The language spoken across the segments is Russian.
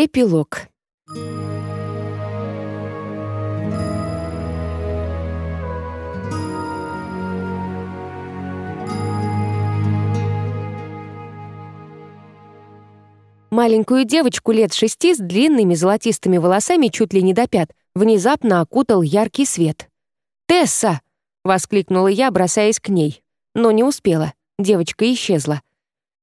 Эпилог. Маленькую девочку лет шести с длинными золотистыми волосами чуть ли не до пят внезапно окутал яркий свет. «Тесса!» — воскликнула я, бросаясь к ней. Но не успела. Девочка исчезла.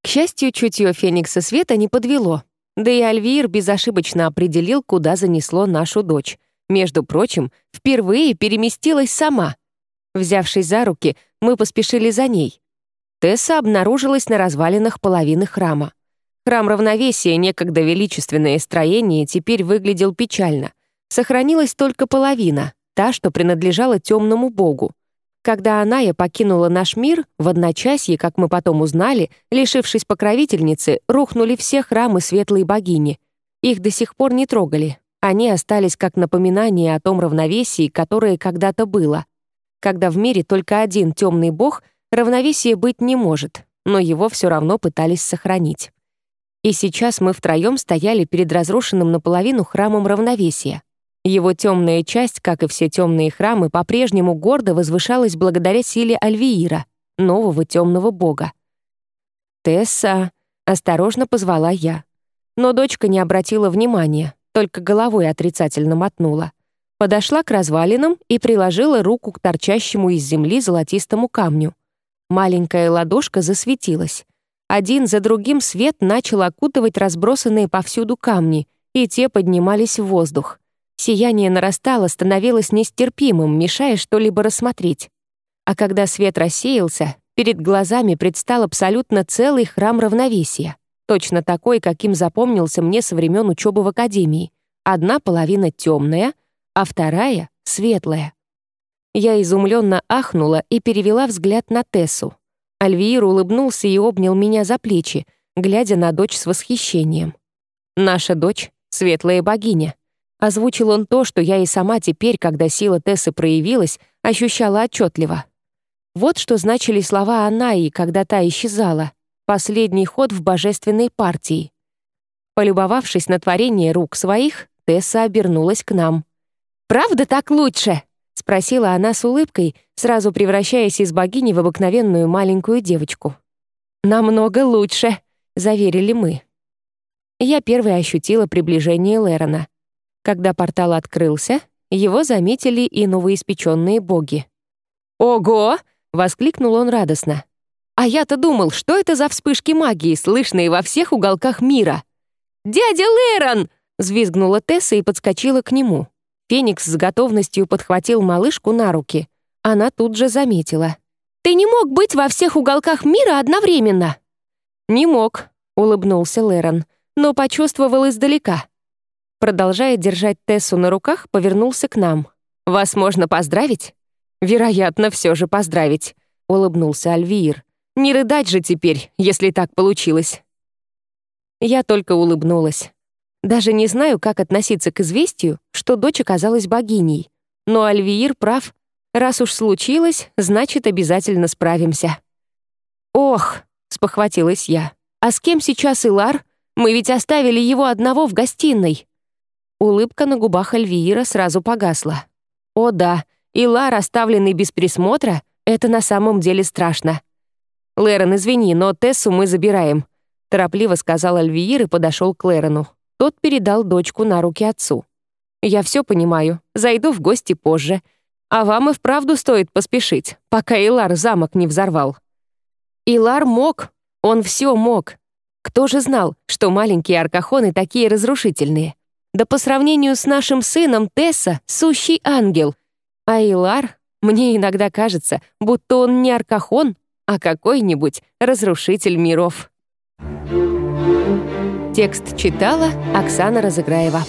К счастью, чутье Феникса Света не подвело. Да и Альвир безошибочно определил, куда занесло нашу дочь. Между прочим, впервые переместилась сама. Взявшись за руки, мы поспешили за ней. Тесса обнаружилась на развалинах половины храма. Храм равновесия, некогда величественное строение, теперь выглядел печально. Сохранилась только половина, та, что принадлежала темному богу. Когда Аная покинула наш мир, в одночасье, как мы потом узнали, лишившись покровительницы, рухнули все храмы светлой богини. Их до сих пор не трогали. Они остались как напоминание о том равновесии, которое когда-то было. Когда в мире только один темный бог, равновесие быть не может, но его все равно пытались сохранить. И сейчас мы втроем стояли перед разрушенным наполовину храмом равновесия. Его темная часть, как и все темные храмы, по-прежнему гордо возвышалась благодаря силе Альвиира, нового темного бога. «Тесса», — осторожно позвала я. Но дочка не обратила внимания, только головой отрицательно мотнула. Подошла к развалинам и приложила руку к торчащему из земли золотистому камню. Маленькая ладошка засветилась. Один за другим свет начал окутывать разбросанные повсюду камни, и те поднимались в воздух. Сияние нарастало, становилось нестерпимым, мешая что-либо рассмотреть. А когда свет рассеялся, перед глазами предстал абсолютно целый храм равновесия, точно такой, каким запомнился мне со времен учебы в академии. Одна половина темная, а вторая — светлая. Я изумленно ахнула и перевела взгляд на Тессу. Альвиир улыбнулся и обнял меня за плечи, глядя на дочь с восхищением. «Наша дочь — светлая богиня», Озвучил он то, что я и сама теперь, когда сила Тессы проявилась, ощущала отчетливо. Вот что значили слова Анаи, когда та исчезала. Последний ход в божественной партии. Полюбовавшись на творение рук своих, Тесса обернулась к нам. «Правда так лучше?» — спросила она с улыбкой, сразу превращаясь из богини в обыкновенную маленькую девочку. «Намного лучше», — заверили мы. Я первой ощутила приближение Лерона. Когда портал открылся, его заметили и новоиспеченные боги. «Ого!» — воскликнул он радостно. «А я-то думал, что это за вспышки магии, слышные во всех уголках мира!» «Дядя Лерон!» — взвизгнула Тесса и подскочила к нему. Феникс с готовностью подхватил малышку на руки. Она тут же заметила. «Ты не мог быть во всех уголках мира одновременно!» «Не мог», — улыбнулся Лерон, но почувствовал издалека. Продолжая держать Тессу на руках, повернулся к нам. «Вас можно поздравить?» «Вероятно, все же поздравить», — улыбнулся Альвиир. «Не рыдать же теперь, если так получилось». Я только улыбнулась. Даже не знаю, как относиться к известию, что дочь оказалась богиней. Но Альвиир прав. Раз уж случилось, значит, обязательно справимся. «Ох», — спохватилась я, «а с кем сейчас Илар? Мы ведь оставили его одного в гостиной». Улыбка на губах Альвиира сразу погасла. О да, и Лар, оставленный без присмотра, это на самом деле страшно. «Лерон, извини, но Тессу мы забираем», — торопливо сказал Альвиир и подошел к Лерону. Тот передал дочку на руки отцу. «Я все понимаю, зайду в гости позже. А вам и вправду стоит поспешить, пока Илар замок не взорвал». Илар мог, он все мог. Кто же знал, что маленькие аркахоны такие разрушительные? Да по сравнению с нашим сыном Тесса — сущий ангел. А Илар, мне иногда кажется, будто он не Аркахон, а какой-нибудь разрушитель миров. Текст читала Оксана Разыграева.